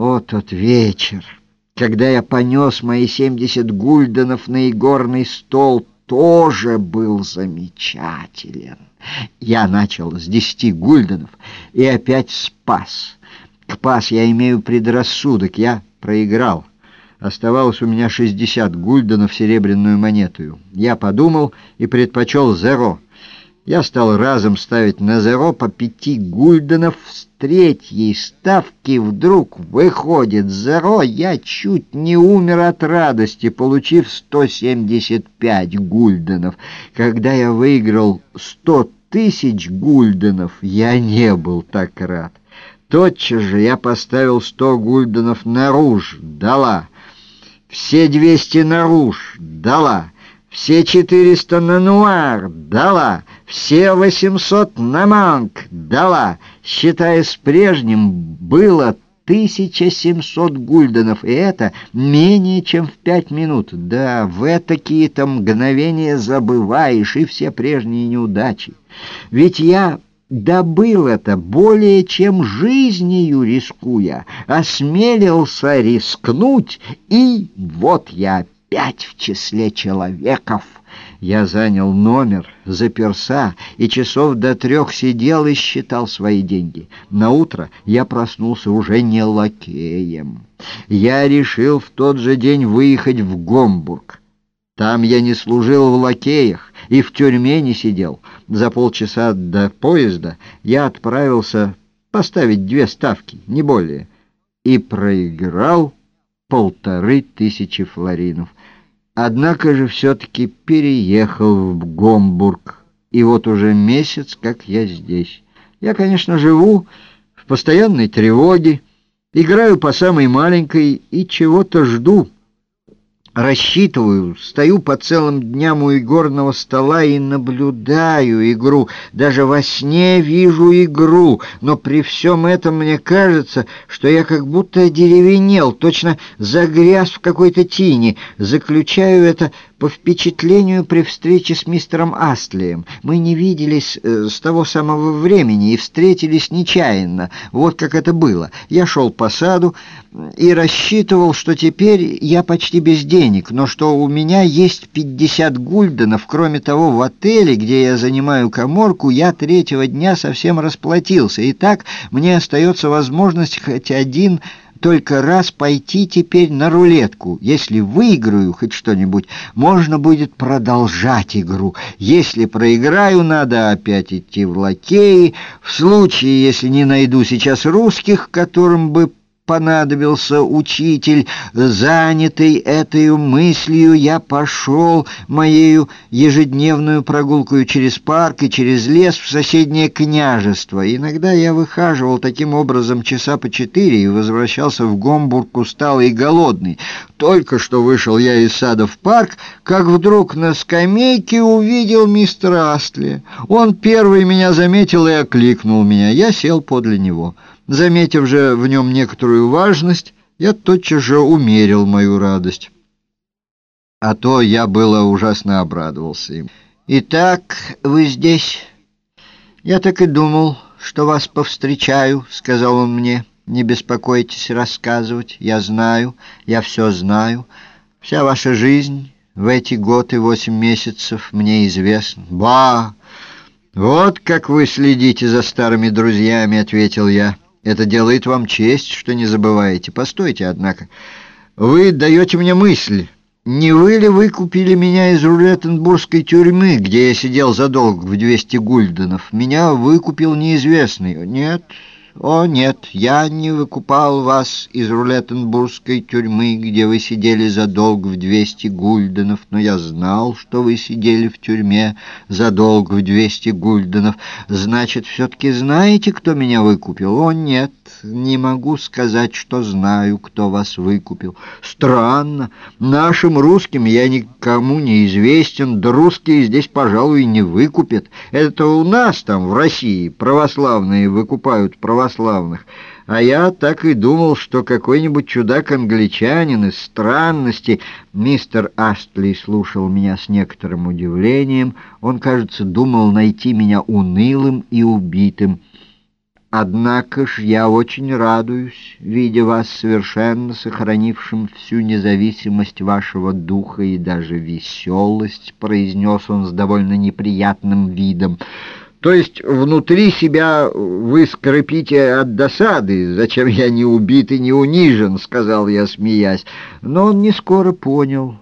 О, тот вечер, когда я понес мои семьдесят гульденов на игорный стол, тоже был замечателен. Я начал с десяти гульденов и опять спас. К пас я имею предрассудок, я проиграл. Оставалось у меня шестьдесят гульденов серебряную монету. Я подумал и предпочел зеро. Я стал разом ставить на зеро по пяти гульденов. С третьей ставки вдруг выходит зеро. Я чуть не умер от радости, получив 175 гульденов. Когда я выиграл 100 тысяч гульденов, я не был так рад. Тотчас же я поставил 100 гульденов наружу, дала. Все 200 наружу, дала. Все 400 на нуар, дала. Все 800 на манг, дала. Считая с прежним, было 1700 гульденов, и это менее чем в пять минут. Да, в такие-то мгновения забываешь и все прежние неудачи. Ведь я добыл это более чем жизнью рискуя, осмелился рискнуть, и вот я опять в числе человеков. Я занял номер, заперся, и часов до трех сидел и считал свои деньги. На утро я проснулся уже не лакеем. Я решил в тот же день выехать в Гомбург. Там я не служил в лакеях и в тюрьме не сидел. За полчаса до поезда я отправился поставить две ставки, не более, и проиграл полторы тысячи флоринов. Однако же все-таки переехал в Гомбург, и вот уже месяц, как я здесь. Я, конечно, живу в постоянной тревоге, играю по самой маленькой и чего-то жду рассчитываю, стою по целым дням у игорного стола и наблюдаю игру. Даже во сне вижу игру, но при всем этом мне кажется, что я как будто одеревенел, точно загряз в какой-то тени. Заключаю это по впечатлению при встрече с мистером Астлием. Мы не виделись э, с того самого времени и встретились нечаянно. Вот как это было. Я шел по саду и рассчитывал, что теперь я почти без денег, но что у меня есть 50 гульденов. Кроме того, в отеле, где я занимаю коморку, я третьего дня совсем расплатился. И так мне остается возможность хоть один только раз пойти теперь на рулетку. Если выиграю хоть что-нибудь, можно будет продолжать игру. Если проиграю, надо опять идти в лакеи. В случае, если не найду сейчас русских, которым бы понадобился учитель. Занятый этой мыслью, я пошел моею ежедневную прогулку через парк и через лес в соседнее княжество. Иногда я выхаживал таким образом часа по четыре и возвращался в Гомбург усталый и голодный. Только что вышел я из сада в парк, как вдруг на скамейке увидел мистера Астли. Он первый меня заметил и окликнул меня. Я сел подле него. Заметив же в нем некоторую важность, я тотчас же умерил мою радость. А то я было ужасно обрадовался им. «Итак, вы здесь?» «Я так и думал, что вас повстречаю», — сказал он мне. «Не беспокойтесь рассказывать, я знаю, я все знаю. Вся ваша жизнь в эти годы восемь месяцев мне известна». «Ба! Вот как вы следите за старыми друзьями», — ответил я. Это делает вам честь, что не забываете. Постойте, однако. Вы даете мне мысль. Не вы ли выкупили меня из Рулеттенбургской тюрьмы, где я сидел за долг в 200 гульденов? Меня выкупил неизвестный. Нет... «О, нет, я не выкупал вас из Рулеттенбургской тюрьмы, где вы сидели за долг в 200 гульденов, но я знал, что вы сидели в тюрьме за долг в 200 гульденов. Значит, все-таки знаете, кто меня выкупил? О, нет, не могу сказать, что знаю, кто вас выкупил. Странно, нашим русским я никому не известен, да русские здесь, пожалуй, не выкупят. Это у нас там, в России, православные выкупают православные православных, а я так и думал, что какой-нибудь чудак-англичанин из странности... Мистер Астли слушал меня с некоторым удивлением. Он, кажется, думал найти меня унылым и убитым. Однако ж я очень радуюсь, видя вас совершенно сохранившим всю независимость вашего духа и даже веселость, произнес он с довольно неприятным видом. То есть внутри себя вы скрипите от досады, зачем я не убит и не унижен, сказал я, смеясь. Но он не скоро понял